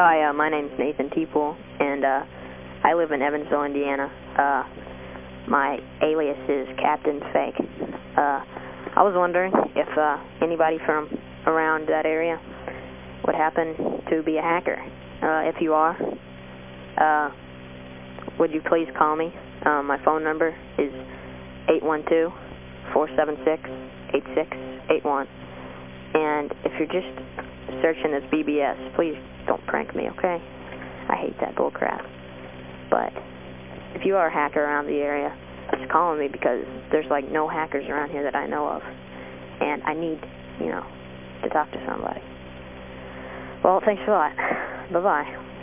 Hi, uh, my name's Nathan Teepool, and uh, I live in Evansville, Indiana. Uh, my alias is Captain Fake. Uh, I was wondering if uh, anybody from around that area would happen to be a hacker. Uh, if you are, uh, would you please call me? Uh, my phone number is 812-476-8681. And if you're just searching this BBS, please don't prank me, okay? I hate that bull crap. But if you are a hacker around the area, just call me because there's like no hackers around here that I know of. And I need, you know, to talk to somebody. Well, thanks a lot. Bye-bye.